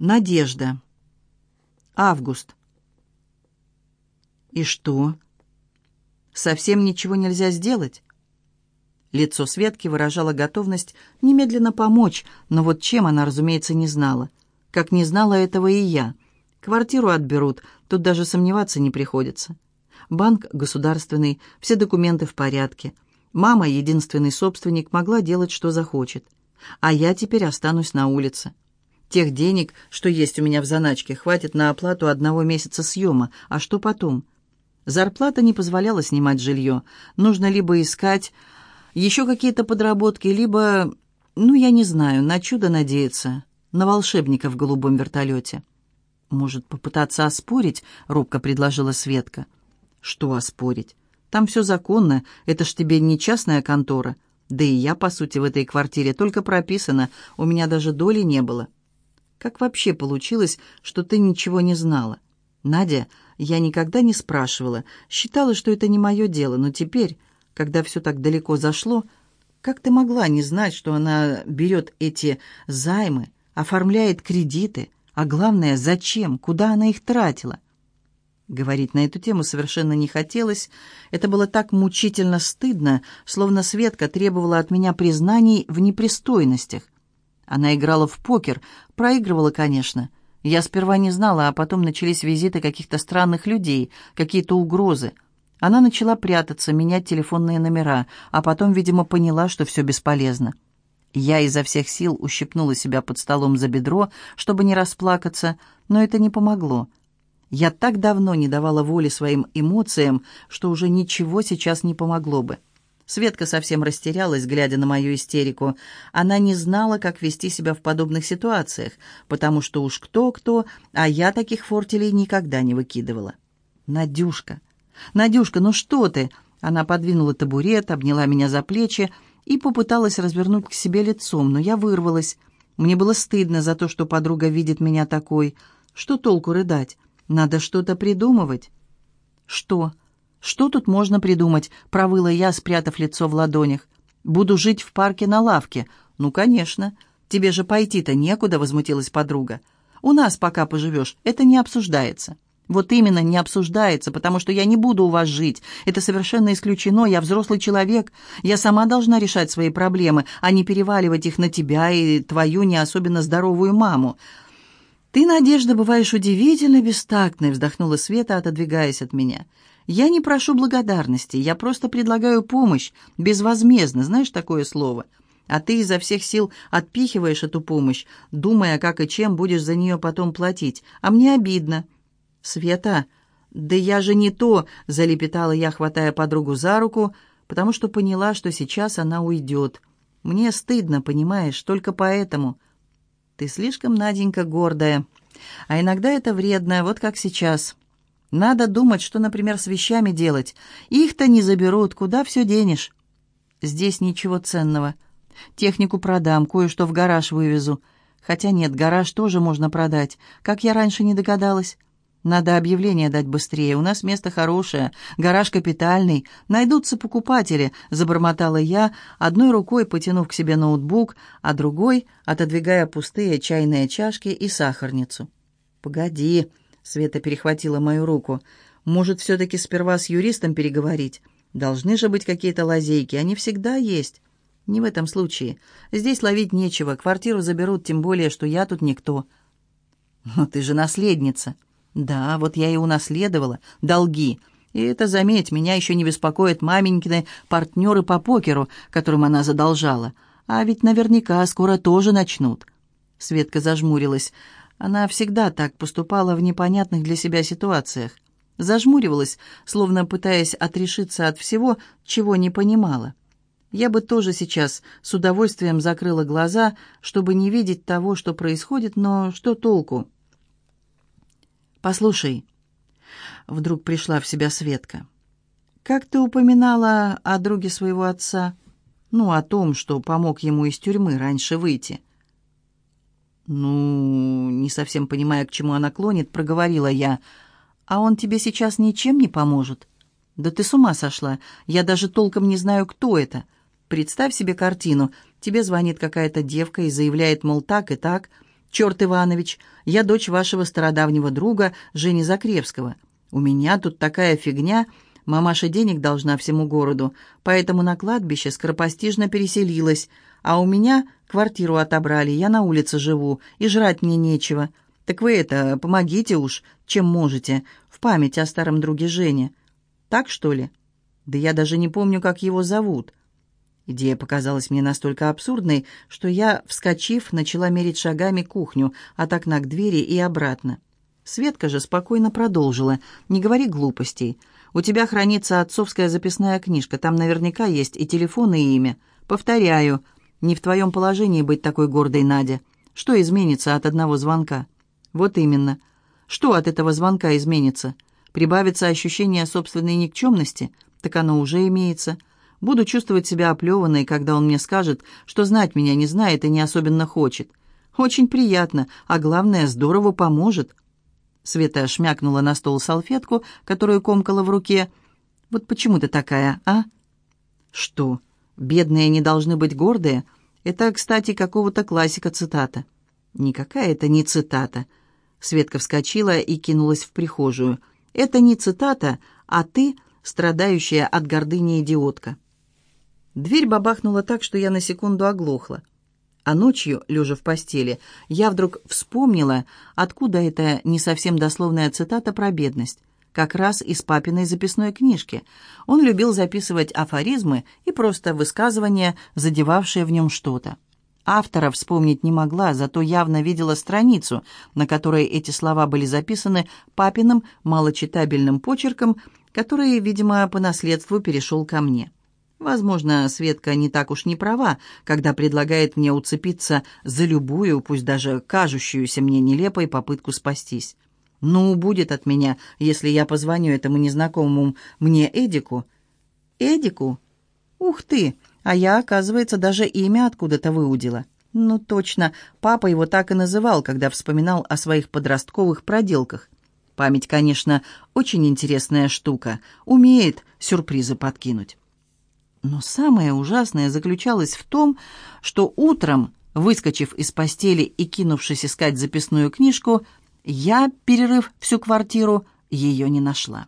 Надежда. Август. И что? Совсем ничего нельзя сделать? Лицо Светки выражало готовность немедленно помочь, но вот чем она, разумеется, не знала. Как не знала этого и я. Квартиру отберут, тут даже сомневаться не приходится. Банк государственный, все документы в порядке. Мама, единственный собственник, могла делать, что захочет. А я теперь останусь на улице. Тех денег, что есть у меня в заначке, хватит на оплату одного месяца съема. А что потом? Зарплата не позволяла снимать жилье. Нужно либо искать еще какие-то подработки, либо, ну, я не знаю, на чудо надеяться, на волшебника в голубом вертолете. «Может, попытаться оспорить?» — робко предложила Светка. «Что оспорить? Там все законно, это ж тебе не частная контора. Да и я, по сути, в этой квартире только прописана, у меня даже доли не было». Как вообще получилось, что ты ничего не знала? Надя, я никогда не спрашивала, считала, что это не мое дело, но теперь, когда все так далеко зашло, как ты могла не знать, что она берет эти займы, оформляет кредиты, а главное, зачем, куда она их тратила? Говорить на эту тему совершенно не хотелось. Это было так мучительно стыдно, словно Светка требовала от меня признаний в непристойностях. Она играла в покер, проигрывала, конечно. Я сперва не знала, а потом начались визиты каких-то странных людей, какие-то угрозы. Она начала прятаться, менять телефонные номера, а потом, видимо, поняла, что все бесполезно. Я изо всех сил ущипнула себя под столом за бедро, чтобы не расплакаться, но это не помогло. Я так давно не давала воли своим эмоциям, что уже ничего сейчас не помогло бы. Светка совсем растерялась, глядя на мою истерику. Она не знала, как вести себя в подобных ситуациях, потому что уж кто-кто, а я таких фортелей никогда не выкидывала. «Надюшка! Надюшка, ну что ты?» Она подвинула табурет, обняла меня за плечи и попыталась развернуть к себе лицом, но я вырвалась. Мне было стыдно за то, что подруга видит меня такой. Что толку рыдать? Надо что-то придумывать. «Что?» «Что тут можно придумать?» — провыла я, спрятав лицо в ладонях. «Буду жить в парке на лавке». «Ну, конечно. Тебе же пойти-то некуда», — возмутилась подруга. «У нас пока поживешь. Это не обсуждается». «Вот именно, не обсуждается, потому что я не буду у вас жить. Это совершенно исключено. Я взрослый человек. Я сама должна решать свои проблемы, а не переваливать их на тебя и твою не особенно здоровую маму». «Ты, Надежда, бываешь удивительно бестактной», — вздохнула Света, отодвигаясь от меня. Не прошу благодарности, я просто предлагаю помощь, безвозмездно, знаешь такое слово? А ты изо всех сил отпихиваешь эту помощь, думая, как и чем будешь за нее потом платить. А мне обидно. Света, да я же не то, залепетала я, хватая подругу за руку, потому что поняла, что сейчас она уйдет. Мне стыдно, понимаешь, только поэтому. Ты слишком, Наденька, гордая. А иногда это вредно, вот как сейчас. Надо думать, что, например, с вещами делать. Их-то не заберут, куда все денешь? Здесь ничего ценного. Технику продам, кое-что в гараж вывезу. Хотя нет, гараж тоже можно продать. Как я раньше не догадалась. Надо объявление дать быстрее. У нас место хорошее, гараж капитальный. Найдутся покупатели, забормотала я, одной рукой потянув к себе ноутбук, а другой отодвигая пустые чайные чашки и сахарницу. Погоди, Света перехватила мою руку. «Может, все-таки сперва с юристом переговорить? Должны же быть какие-то лазейки, они всегда есть». «Не в этом случае. Здесь ловить нечего, квартиру заберут, тем более, что я тут никто». «Но ты же наследница». «Да, вот я и унаследовала. Долги. И это, заметь, меня еще не беспокоят маменькины партнеры по покеру, которым она задолжала. А ведь наверняка скоро тоже начнут». Светка зажмурилась. Она всегда так поступала в непонятных для себя ситуациях. Зажмуривалась, словно пытаясь отрешиться от всего, чего не понимала. Я бы тоже сейчас с удовольствием закрыла глаза, чтобы не видеть того, что происходит, но что толку? «Послушай», — вдруг пришла в себя Светка, — «как ты упоминала о друге своего отца? Ну, о том, что помог ему из тюрьмы раньше выйти». «Ну, не совсем понимая, к чему она клонит, проговорила я. А он тебе сейчас ничем не поможет?» «Да ты с ума сошла. Я даже толком не знаю, кто это. Представь себе картину. Тебе звонит какая-то девка и заявляет, мол, так и так. «Черт, Иванович, я дочь вашего стародавнего друга Жени Закревского. У меня тут такая фигня, мамаша денег должна всему городу, поэтому на кладбище скоропостижно переселилась, а у меня квартиру отобрали, я на улице живу, и жрать мне нечего. Так вы это, помогите уж, чем можете, в память о старом друге Жене. Так, что ли? Да я даже не помню, как его зовут». Идея показалась мне настолько абсурдной, что я, вскочив, начала мерить шагами кухню, от окна к двери и обратно. Светка же спокойно продолжила. «Не говори глупостей. У тебя хранится отцовская записная книжка. Там наверняка есть и телефон, и имя. Повторяю, не в твоем положении быть такой гордой, Надя. Что изменится от одного звонка?» «Вот именно. Что от этого звонка изменится? Прибавится ощущение собственной никчемности? Так оно уже имеется». Буду чувствовать себя оплеванной, когда он мне скажет, что знать меня не знает и не особенно хочет. Очень приятно, а главное, здорово поможет. Света шмякнула на стол салфетку, которую комкала в руке. «Вот почему ты такая, а?» «Что? Бедные не должны быть гордые?» Это, кстати, какого-то классика цитата. «Никакая это не цитата». Светка вскочила и кинулась в прихожую. «Это не цитата, а ты, страдающая от гордыни идиотка». Дверь бабахнула так, что я на секунду оглохла. А ночью, лежа в постели, я вдруг вспомнила, откуда эта не совсем дословная цитата про бедность. Как раз из папиной записной книжки. Он любил записывать афоризмы и просто высказывания, задевавшие в нем что-то. Автора вспомнить не могла, зато явно видела страницу, на которой эти слова были записаны папиным малочитабельным почерком, который, видимо, по наследству перешел ко мне. Возможно, Светка не так уж не права, когда предлагает мне уцепиться за любую, пусть даже кажущуюся мне нелепой попытку спастись. Ну, будет от меня, если я позвоню этому незнакомому мне Эдику. Эдику? Ух ты! А я, оказывается, даже имя откуда-то выудила. Ну, точно, папа его так и называл, когда вспоминал о своих подростковых проделках. Память, конечно, очень интересная штука, умеет сюрпризы подкинуть. Но самое ужасное заключалось в том, что утром, выскочив из постели и кинувшись искать записную книжку, я, перерыв всю квартиру, ее не нашла.